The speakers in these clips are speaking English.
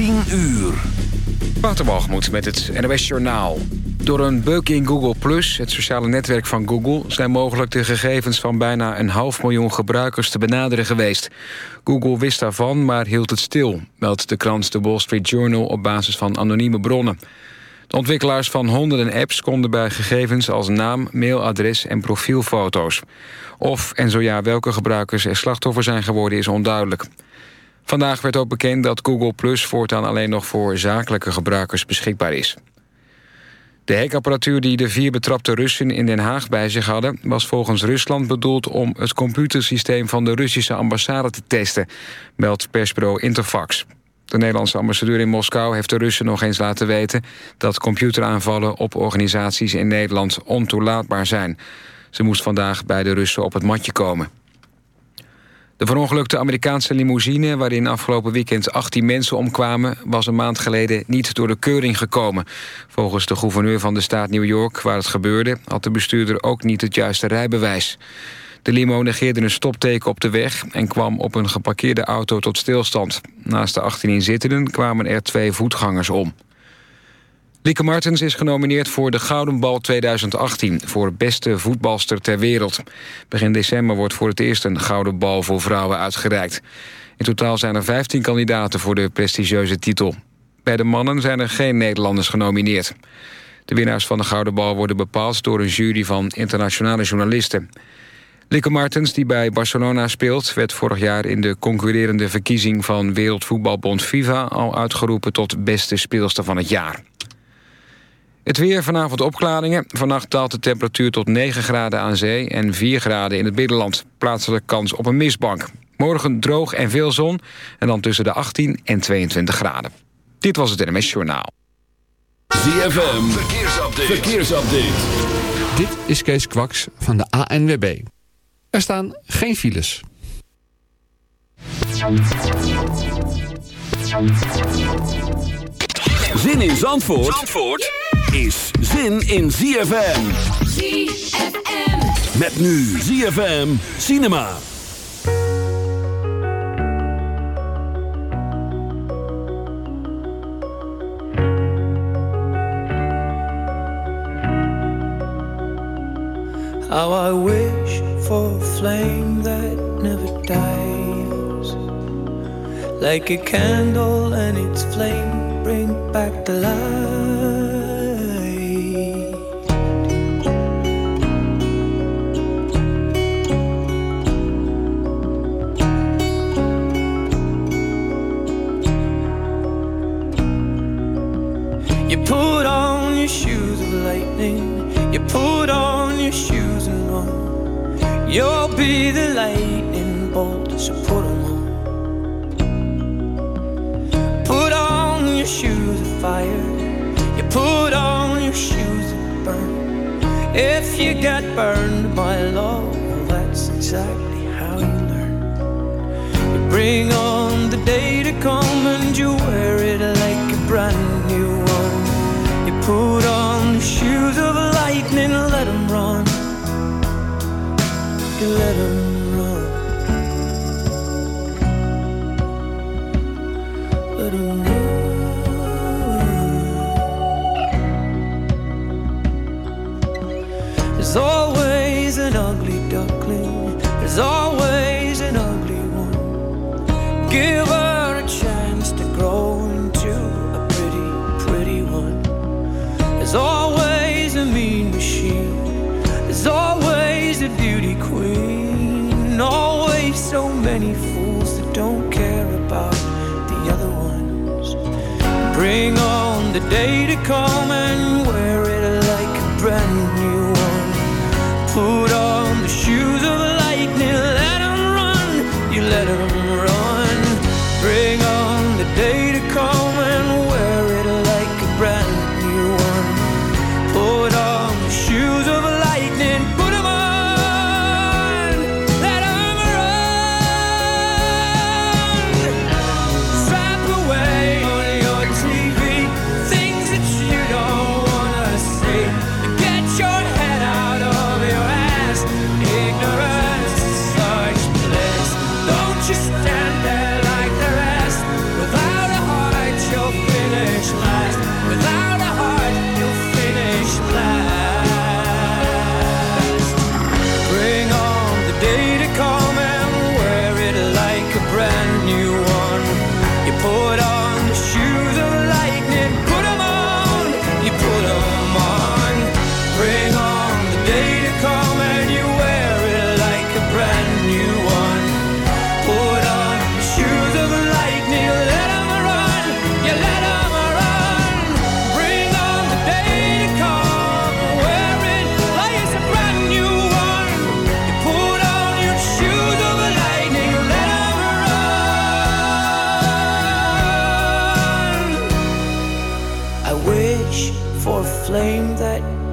10 uur. Waterbalgemoed met het NOS Journaal. Door een bug in Google Plus, het sociale netwerk van Google... zijn mogelijk de gegevens van bijna een half miljoen gebruikers te benaderen geweest. Google wist daarvan, maar hield het stil... meldt de krant The Wall Street Journal op basis van anonieme bronnen. De ontwikkelaars van honderden apps konden bij gegevens als naam, mailadres en profielfoto's. Of, en zo ja, welke gebruikers er slachtoffer zijn geworden is onduidelijk. Vandaag werd ook bekend dat Google Plus voortaan alleen nog voor zakelijke gebruikers beschikbaar is. De hekapparatuur die de vier betrapte Russen in Den Haag bij zich hadden... was volgens Rusland bedoeld om het computersysteem van de Russische ambassade te testen... meldt persbureau Interfax. De Nederlandse ambassadeur in Moskou heeft de Russen nog eens laten weten... dat computeraanvallen op organisaties in Nederland ontoelaatbaar zijn. Ze moest vandaag bij de Russen op het matje komen. De verongelukte Amerikaanse limousine... waarin afgelopen weekend 18 mensen omkwamen... was een maand geleden niet door de keuring gekomen. Volgens de gouverneur van de staat New York, waar het gebeurde... had de bestuurder ook niet het juiste rijbewijs. De limo negeerde een stopteken op de weg... en kwam op een geparkeerde auto tot stilstand. Naast de 18 inzittenden kwamen er twee voetgangers om. Lieke Martens is genomineerd voor de Gouden Bal 2018... voor beste voetbalster ter wereld. Begin december wordt voor het eerst een Gouden Bal voor vrouwen uitgereikt. In totaal zijn er 15 kandidaten voor de prestigieuze titel. Bij de mannen zijn er geen Nederlanders genomineerd. De winnaars van de Gouden Bal worden bepaald door een jury van internationale journalisten. Lieke Martens, die bij Barcelona speelt... werd vorig jaar in de concurrerende verkiezing van Wereldvoetbalbond FIFA... al uitgeroepen tot beste speelster van het jaar. Het weer vanavond opklaringen. Vannacht daalt de temperatuur tot 9 graden aan zee en 4 graden in het binnenland. Plaatselijk kans op een mistbank. Morgen droog en veel zon en dan tussen de 18 en 22 graden. Dit was het NMS Journaal. ZFM, verkeersupdate. verkeersupdate. Dit is Kees Kwaks van de ANWB. Er staan geen files. Zin in Zandvoort? Zandvoort? Is zin in ZFM. ZFM. Met nu ZFM Cinema. How I wish for a flame that never dies. Like a candle and its flame bring back the light. Put on your shoes of lightning. You put on your shoes and run. You'll be the lightning bolt, so put them on. Put on your shoes of fire. You put on your shoes of burn. If you get burned by love, that's exactly how you learn. You bring on the day to come and you wear it like a brand new Put on the shoes of lightning, let them run. You let them run. Let them run. Day to come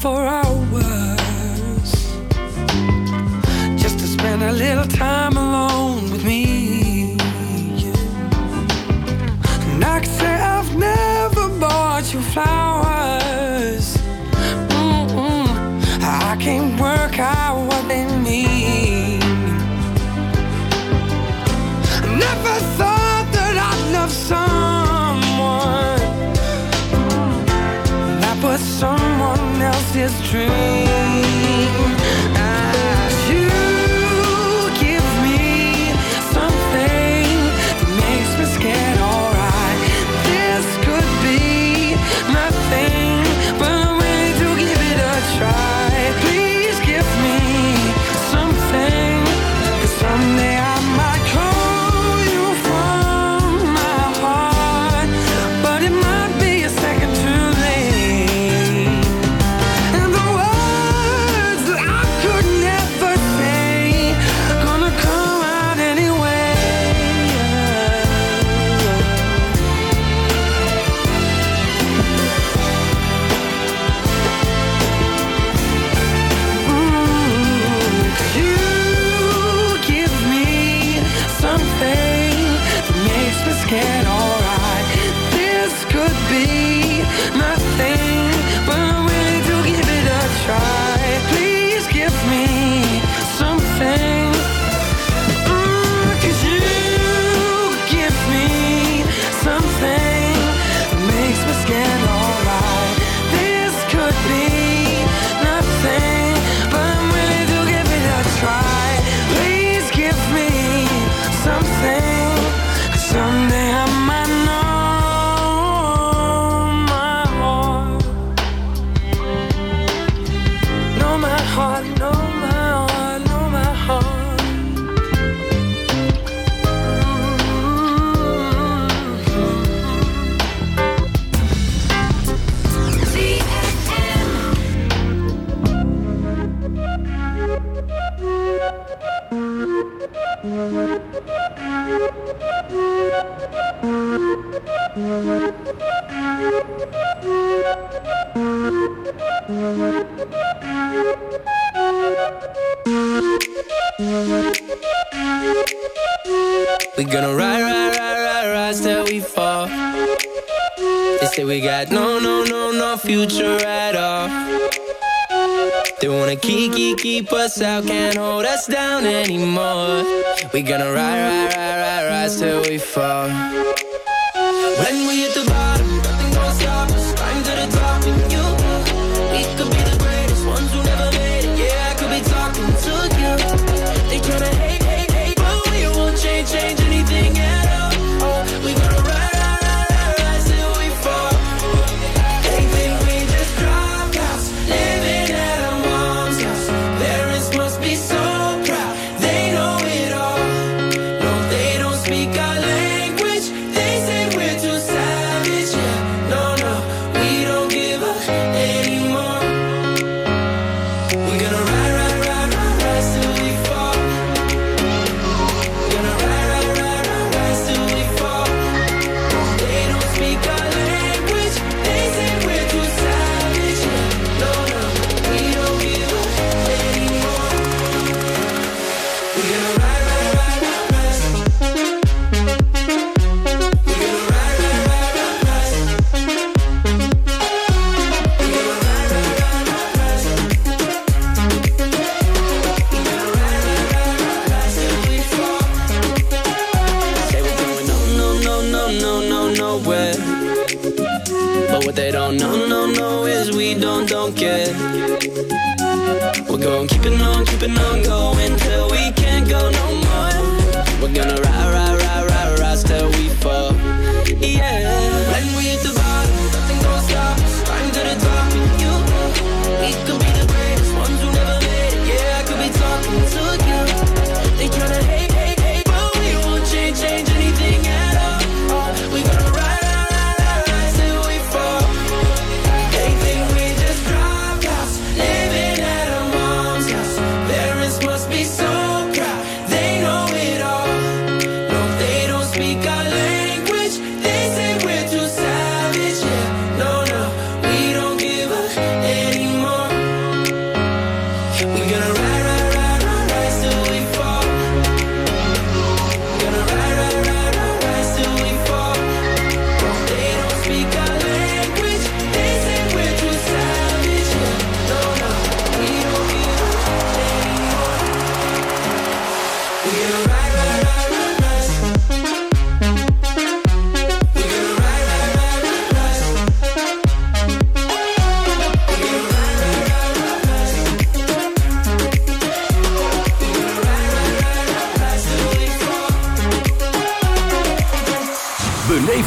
for hours. Just to spend a little time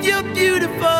beneath your beautiful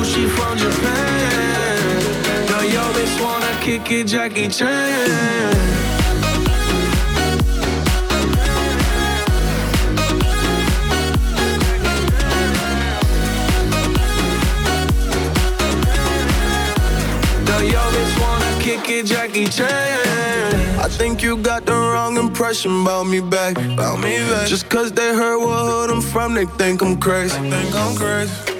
I sushi from Japan. Now yo bitch wanna kick it, Jackie Chan. Jackie Chan. I think you got the wrong impression about me back. About me back. Just cause they heard what hood I'm from, they think I'm crazy. think I'm crazy.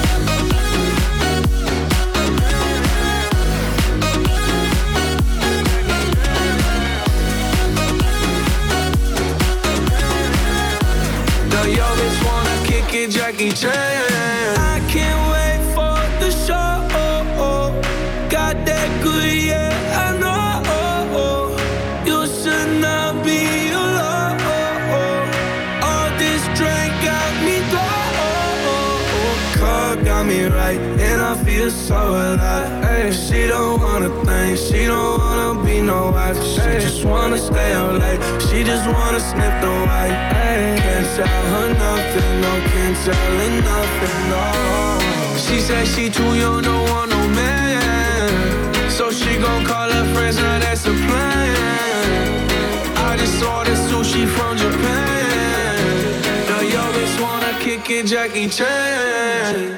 Jackie Chan. I can't wait for the show. Got that good, yeah, I know. You should not be alone. All this drink got me low. Car got me right, and I feel so alive. Ay, she don't wanna think, she don't no wife. She just wanna stay out late, she just wanna sniff the white. Ay, can't tell her nothing, no, can't tell her nothing, no. She said she too young, don't want no man. So she gon' call her friends, now that's a plan. I just ordered sushi from Japan. Now yo bitch wanna kick it, Jackie Chan.